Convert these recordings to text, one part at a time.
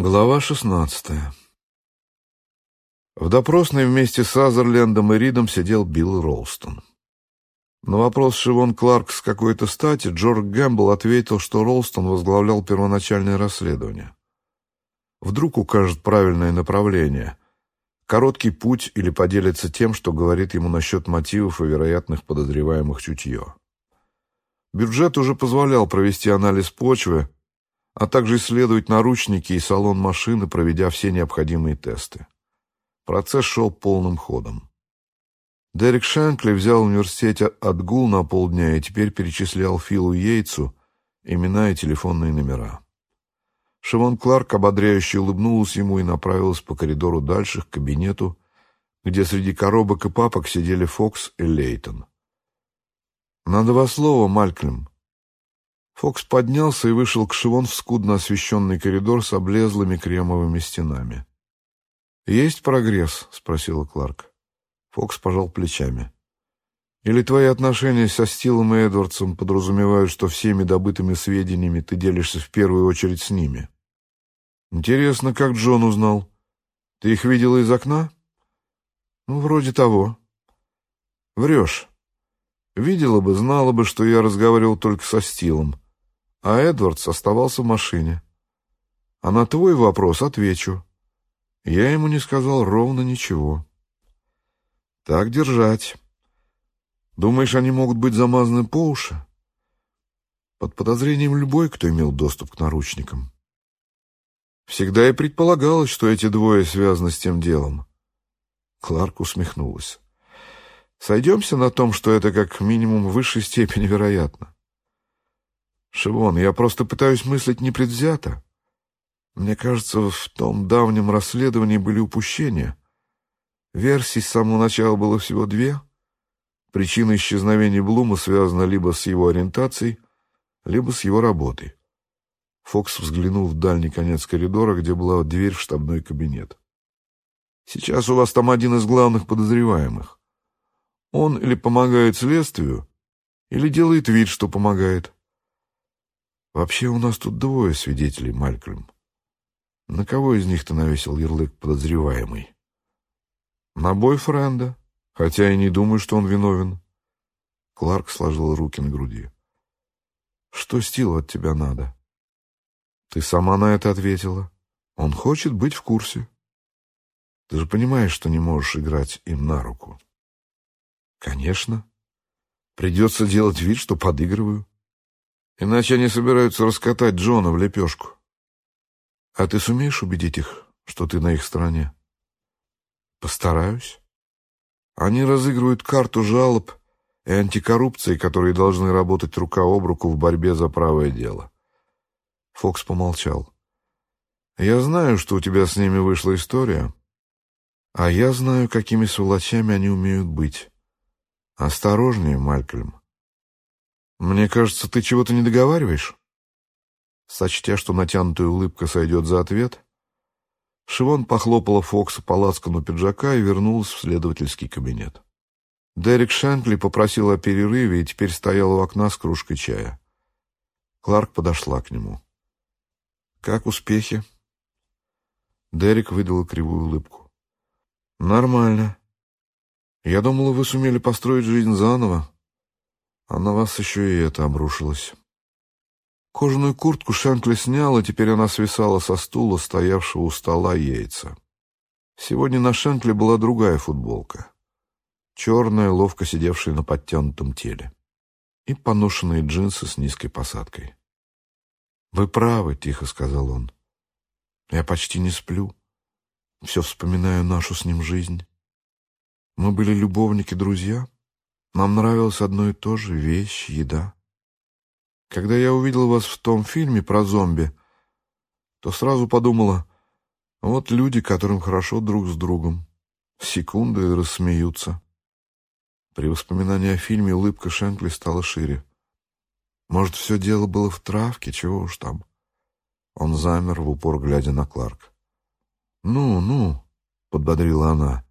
Глава шестнадцатая В допросной вместе с Азерлендом и Ридом сидел Билл Ролстон. На вопрос Шивон Кларк с какой-то стати Джордж Гэмбл ответил, что Ролстон возглавлял первоначальное расследование. Вдруг укажет правильное направление, короткий путь или поделится тем, что говорит ему насчет мотивов и вероятных подозреваемых чутье. Бюджет уже позволял провести анализ почвы, а также исследовать наручники и салон машины, проведя все необходимые тесты. Процесс шел полным ходом. Дерек Шенкли взял в университете отгул на полдня и теперь перечислял Филу Йейтсу имена и телефонные номера. Шивон Кларк ободряюще улыбнулась ему и направилась по коридору дальше к кабинету, где среди коробок и папок сидели Фокс и Лейтон. «На два слова, Малькольм», Фокс поднялся и вышел к Шивон в скудно освещенный коридор с облезлыми кремовыми стенами. «Есть прогресс?» — спросила Кларк. Фокс пожал плечами. «Или твои отношения со Стилом и Эдвардсом подразумевают, что всеми добытыми сведениями ты делишься в первую очередь с ними?» «Интересно, как Джон узнал? Ты их видела из окна?» «Ну, вроде того». «Врешь. Видела бы, знала бы, что я разговаривал только со Стилом а Эдвардс оставался в машине. А на твой вопрос отвечу. Я ему не сказал ровно ничего. Так держать. Думаешь, они могут быть замазаны по уши? Под подозрением любой, кто имел доступ к наручникам. Всегда и предполагалось, что эти двое связаны с тем делом. Кларк усмехнулась. Сойдемся на том, что это как минимум в высшей степени вероятно. Шивон, я просто пытаюсь мыслить непредвзято. Мне кажется, в том давнем расследовании были упущения. Версий с самого начала было всего две. Причина исчезновения Блума связана либо с его ориентацией, либо с его работой. Фокс взглянул в дальний конец коридора, где была дверь в штабной кабинет. «Сейчас у вас там один из главных подозреваемых. Он или помогает следствию, или делает вид, что помогает. Вообще у нас тут двое свидетелей, Малькольм. На кого из них ты навесил ярлык подозреваемый? На бойфренда, хотя и не думаю, что он виновен. Кларк сложил руки на груди. Что Стилу от тебя надо? Ты сама на это ответила. Он хочет быть в курсе. Ты же понимаешь, что не можешь играть им на руку. Конечно. Придется делать вид, что подыгрываю. Иначе они собираются раскатать Джона в лепешку. А ты сумеешь убедить их, что ты на их стороне? Постараюсь. Они разыгрывают карту жалоб и антикоррупции, которые должны работать рука об руку в борьбе за правое дело. Фокс помолчал. Я знаю, что у тебя с ними вышла история, а я знаю, какими сволочами они умеют быть. Осторожнее, Малькольм. «Мне кажется, ты чего-то не договариваешь?» Сочтя, что натянутая улыбка сойдет за ответ, Шивон похлопала Фокса по лацкану пиджака и вернулась в следовательский кабинет. Дерек Шенкли попросил о перерыве и теперь стоял у окна с кружкой чая. Кларк подошла к нему. «Как успехи?» Дерек выдал кривую улыбку. «Нормально. Я думала, вы сумели построить жизнь заново, а на вас еще и это обрушилось. Кожаную куртку Шенкли снял, и теперь она свисала со стула, стоявшего у стола яйца. Сегодня на Шенкли была другая футболка. Черная, ловко сидевшая на подтянутом теле. И поношенные джинсы с низкой посадкой. «Вы правы», — тихо сказал он. «Я почти не сплю. Все вспоминаю нашу с ним жизнь. Мы были любовники-друзья». Нам нравилось одно и то же — вещь, еда. Когда я увидел вас в том фильме про зомби, то сразу подумала, вот люди, которым хорошо друг с другом. Секунды и рассмеются. При воспоминании о фильме улыбка Шенкли стала шире. Может, все дело было в травке, чего уж там. Он замер в упор, глядя на Кларк. «Ну, ну», — подбодрила она,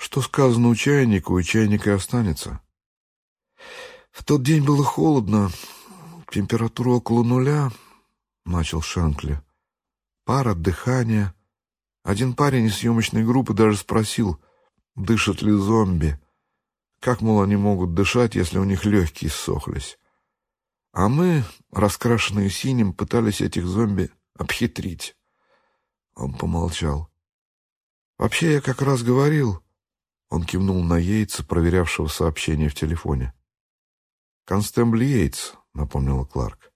что сказано у чайника, у чайника и останется. В тот день было холодно, температура около нуля, — начал Шанкли. Пара, дыхание. Один парень из съемочной группы даже спросил, дышат ли зомби. Как, мол, они могут дышать, если у них легкие ссохлись? А мы, раскрашенные синим, пытались этих зомби обхитрить. Он помолчал. Вообще, я как раз говорил... Он кивнул на Йейтса, проверявшего сообщение в телефоне. «Констебль Йейтс», — напомнила Кларк.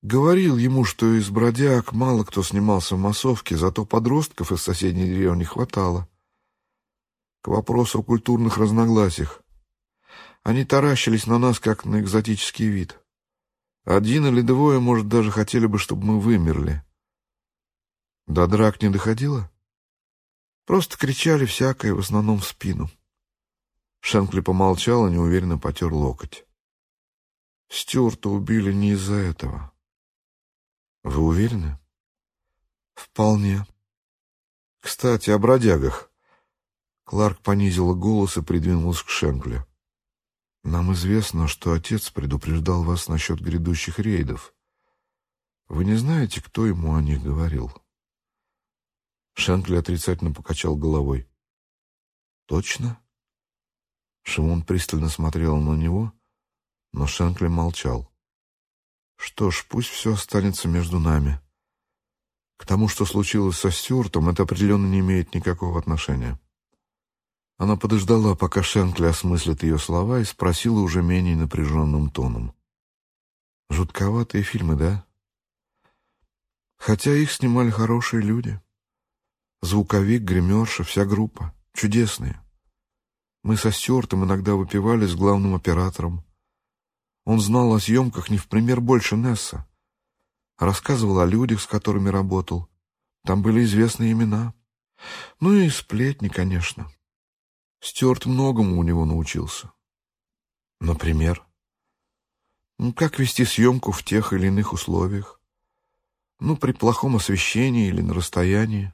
«Говорил ему, что из бродяг мало кто снимался в массовке, зато подростков из соседней деревни хватало. К вопросу о культурных разногласиях. Они таращились на нас, как на экзотический вид. Один или двое, может, даже хотели бы, чтобы мы вымерли. До драк не доходило? Просто кричали всякое, в основном в спину. Шенкли помолчал и неуверенно потер локоть. Стюарта убили не из-за этого. Вы уверены? Вполне. Кстати, о бродягах. Кларк понизила голос и придвинулась к Шенкли. Нам известно, что отец предупреждал вас насчет грядущих рейдов. Вы не знаете, кто ему о них говорил? Шенкли отрицательно покачал головой. Точно? Шимон пристально смотрел на него, но Шенкли молчал. Что ж, пусть все останется между нами. К тому, что случилось со Стюартом, это определенно не имеет никакого отношения. Она подождала, пока Шенкли осмыслит ее слова, и спросила уже менее напряженным тоном. «Жутковатые фильмы, да? Хотя их снимали хорошие люди. Звуковик, гримерша, вся группа. Чудесные. Мы со Стюартом иногда выпивали с главным оператором. Он знал о съемках не в пример больше Несса. Рассказывал о людях, с которыми работал. Там были известные имена. Ну и сплетни, конечно. Стюарт многому у него научился. Например? Ну, как вести съемку в тех или иных условиях? Ну, при плохом освещении или на расстоянии.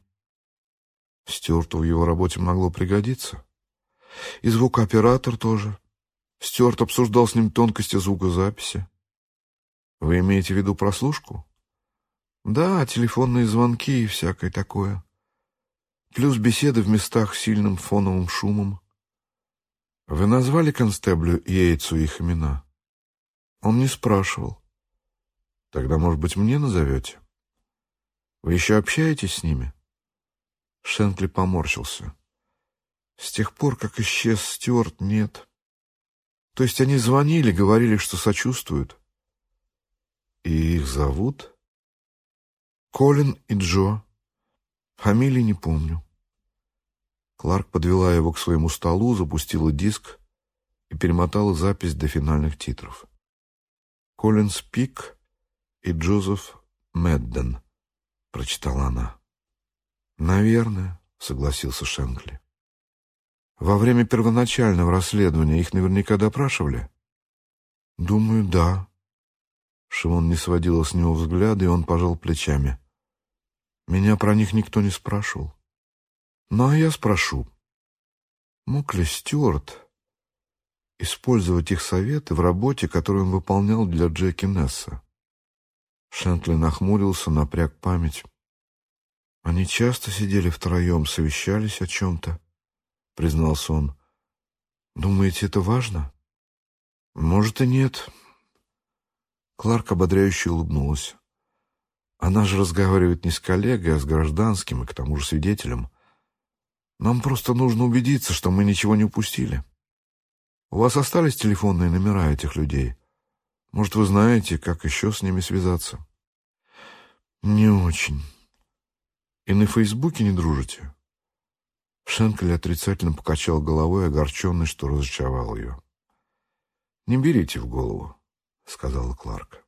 Стюарту в его работе могло пригодиться. И звукооператор тоже. Стюарт обсуждал с ним тонкости звукозаписи. Вы имеете в виду прослушку? Да, телефонные звонки и всякое такое. Плюс беседы в местах с сильным фоновым шумом. Вы назвали констеблю Йейтсу их имена? Он не спрашивал. Тогда, может быть, мне назовете? Вы еще общаетесь с ними? Шенкли поморщился. С тех пор, как исчез Стюарт, нет. То есть они звонили, говорили, что сочувствуют. И их зовут? Колин и Джо. Фамилии не помню. Кларк подвела его к своему столу, запустила диск и перемотала запись до финальных титров. «Колин Спик и Джозеф Медден», — прочитала она. «Наверное», — согласился Шенкли. «Во время первоначального расследования их наверняка допрашивали?» «Думаю, да». Шимон не сводила с него взгляда, и он пожал плечами. «Меня про них никто не спрашивал. Ну, а я спрошу, мог ли Стюарт использовать их советы в работе, которую он выполнял для Джеки Несса?» Шентли нахмурился, напряг память. Они часто сидели втроем, совещались о чем-то, — признался он. Думаете, это важно? Может и нет. Кларк ободряюще улыбнулась. Она же разговаривает не с коллегой, а с гражданским и к тому же свидетелем. Нам просто нужно убедиться, что мы ничего не упустили. У вас остались телефонные номера этих людей? Может, вы знаете, как еще с ними связаться? Не очень. И на Фейсбуке не дружите?» Шенкель отрицательно покачал головой, огорченный, что разочаровал ее. «Не берите в голову», — сказала Кларк.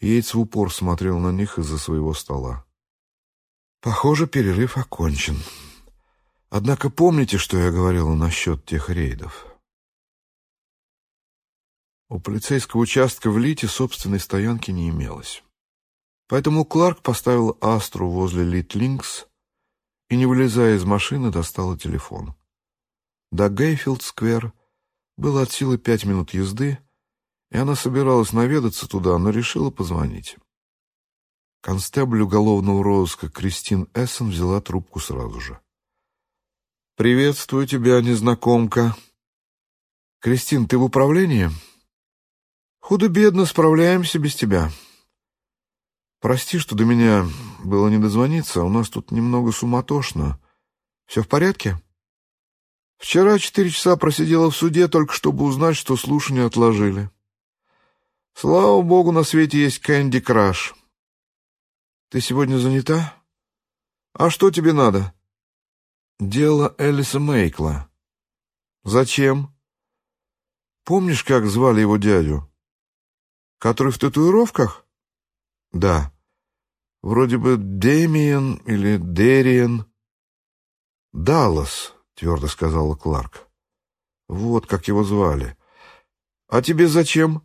Йейтс в упор смотрел на них из-за своего стола. «Похоже, перерыв окончен. Однако помните, что я говорила насчет тех рейдов?» У полицейского участка в Лите собственной стоянки не имелось. Поэтому Кларк поставил Астру возле Литлинкс и, не вылезая из машины, достала телефон. До Гейфилд-сквер было от силы пять минут езды, и она собиралась наведаться туда, но решила позвонить. Констебль уголовного розыска Кристин Эссен взяла трубку сразу же. «Приветствую тебя, незнакомка. Кристин, ты в управлении?» «Худо-бедно справляемся без тебя. Прости, что до меня было не дозвониться, у нас тут немного суматошно. Все в порядке?» «Вчера четыре часа просидела в суде, только чтобы узнать, что слушания отложили. Слава богу, на свете есть Кэнди Краш». Ты сегодня занята? А что тебе надо? Дело Элиса Мейкла. Зачем? Помнишь, как звали его дядю? Который в татуировках? Да. Вроде бы Дэмиен или Дериен. Даллас, твердо сказала Кларк. Вот как его звали. А тебе зачем?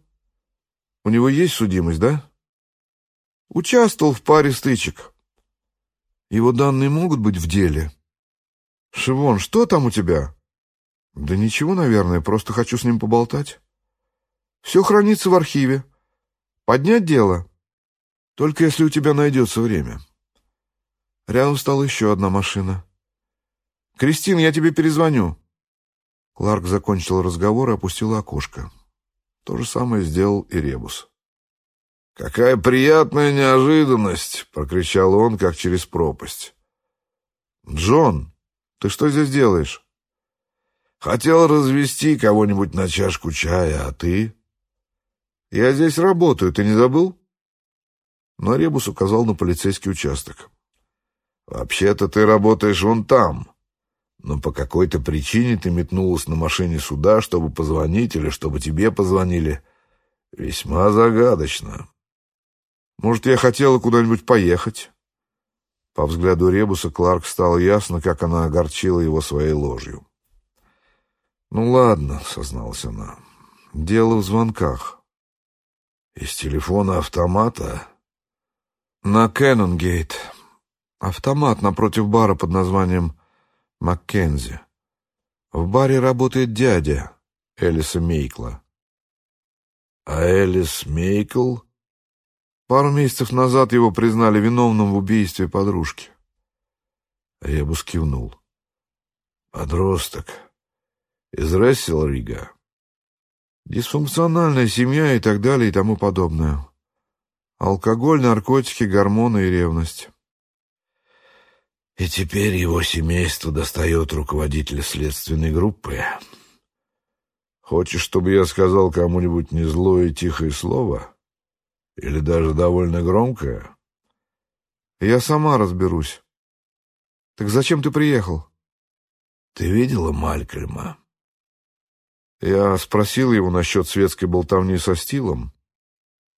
У него есть судимость, да? Участвовал в паре стычек. Его данные могут быть в деле. Шивон, что там у тебя? Да ничего, наверное, просто хочу с ним поболтать. Все хранится в архиве. Поднять дело? Только если у тебя найдется время. Рядом стала еще одна машина. «Кристин, я тебе перезвоню». Кларк закончил разговор и опустил окошко. То же самое сделал и Ребус. «Какая приятная неожиданность!» — прокричал он, как через пропасть. «Джон, ты что здесь делаешь?» «Хотел развести кого-нибудь на чашку чая, а ты?» «Я здесь работаю, ты не забыл?» Но Ребус указал на полицейский участок. «Вообще-то ты работаешь вон там, но по какой-то причине ты метнулась на машине сюда, чтобы позвонить или чтобы тебе позвонили. Весьма загадочно». Может, я хотела куда-нибудь поехать?» По взгляду Ребуса Кларк стало ясно, как она огорчила его своей ложью. «Ну ладно», — созналась она, — «дело в звонках». «Из телефона автомата?» «На Кэннонгейт. Автомат напротив бара под названием Маккензи. В баре работает дядя Элиса Мейкла». «А Элис Мейкл?» Пару месяцев назад его признали виновным в убийстве подружки. Ребус кивнул. Подросток. Из Ресселрига. Дисфункциональная семья и так далее и тому подобное. Алкоголь, наркотики, гормоны и ревность. И теперь его семейство достает руководителя следственной группы. Хочешь, чтобы я сказал кому-нибудь незлое и тихое слово? — или даже довольно громкое? Я сама разберусь. Так зачем ты приехал? Ты видела Малькольма? Я спросил его насчет светской болтовни со Стилом.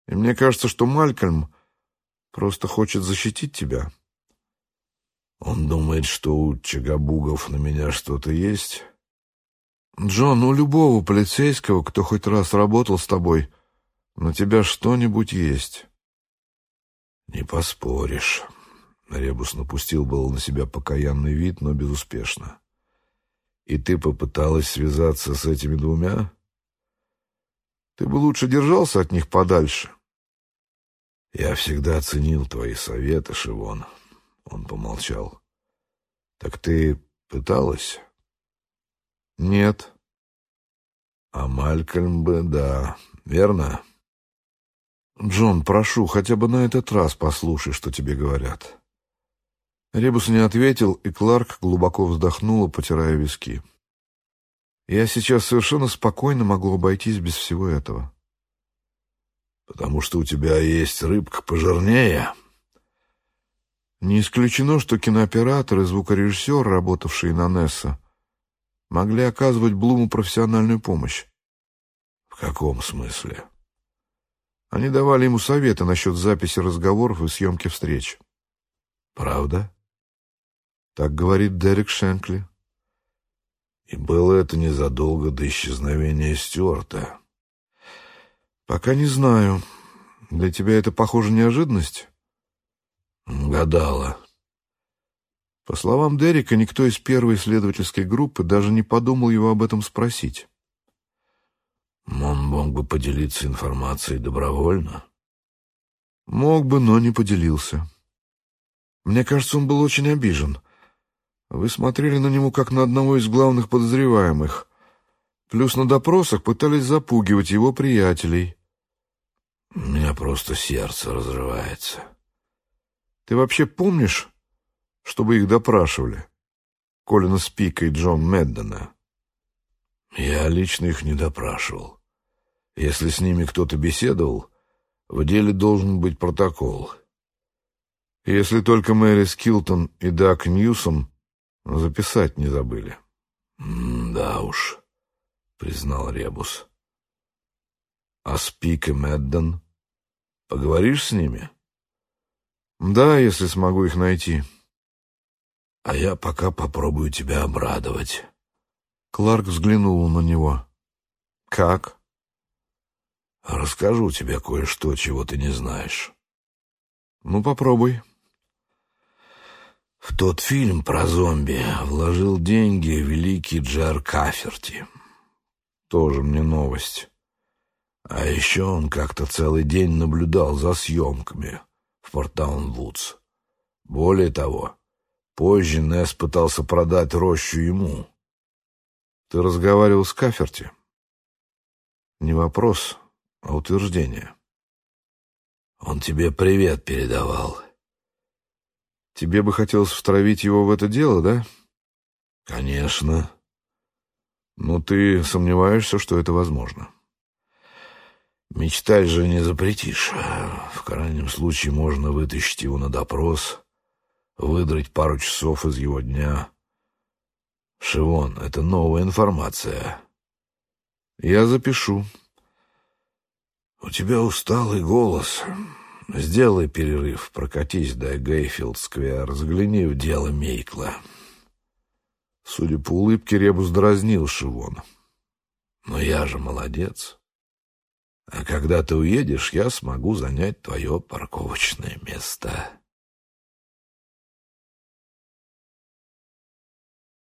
И мне кажется, что Малькольм просто хочет защитить тебя. Он думает, что у Чагабугов на меня что-то есть. Джон, у любого полицейского, кто хоть раз работал с тобой, на тебя что-нибудь есть?» «Не поспоришь». Ребус напустил был на себя покаянный вид, но безуспешно. «И ты попыталась связаться с этими двумя?» «Ты бы лучше держался от них подальше». «Я всегда ценил твои советы, Шивон». Он помолчал. «Так ты пыталась?» «Нет». «А Малькольм бы, да, верно?» «Джон, прошу, хотя бы на этот раз послушай, что тебе говорят». Ребус не ответил, и Кларк глубоко вздохнула, потирая виски. «Я сейчас совершенно спокойно могу обойтись без всего этого». «Потому что у тебя есть рыбка пожирнее?» Не исключено, что кинооператор и звукорежиссер, работавшие на Несса, могли оказывать Блуму профессиональную помощь. «В каком смысле?» Они давали ему советы насчет записи разговоров и съемки встреч. «Правда?» Так говорит Дерек Шенкли. И было это незадолго до исчезновения Стюарта. «Пока не знаю. Для тебя это, похоже, неожиданность?» «Гадала». По словам Дерека, никто из первой исследовательской группы даже не подумал его об этом спросить. Он мог бы поделиться информацией добровольно. Мог бы, но не поделился. Мне кажется, он был очень обижен. Вы смотрели на него как на одного из главных подозреваемых. Плюс на допросах пытались запугивать его приятелей. У меня просто сердце разрывается. Ты вообще помнишь, чтобы их допрашивали? Колина Спика и Джон Меддена. Я лично их не допрашивал. Если с ними кто-то беседовал, в деле должен быть протокол. Если только Мэри Скилтон и Дак Ньюсом записать не забыли. — Да уж, — признал Ребус. — А Спик и Медден? Поговоришь с ними? — Да, если смогу их найти. — А я пока попробую тебя обрадовать. Кларк взглянул на него. — Как? — Расскажу тебе кое-что, чего ты не знаешь. — Ну, попробуй. — в тот фильм про зомби вложил деньги великий Джер Каферти. Тоже мне новость. А еще он как-то целый день наблюдал за съемками в Портаун-Вудс. Более того, позже Несс пытался продать рощу ему. Ты разговаривал с Каферти? Не вопрос, а утверждение. Он тебе привет передавал. Тебе бы хотелось втравить его в это дело, да? Конечно. Но ты сомневаешься, что это возможно. Мечтать же не запретишь. В крайнем случае можно вытащить его на допрос, выдрать пару часов из его дня. Шивон, это новая информация. Я запишу. У тебя усталый голос. Сделай перерыв, прокатись до Гейфилд-сквер, взгляни в дело Мейкла. Судя по улыбке, Ребус дразнил Шивон. Но я же молодец. А когда ты уедешь, я смогу занять твое парковочное место.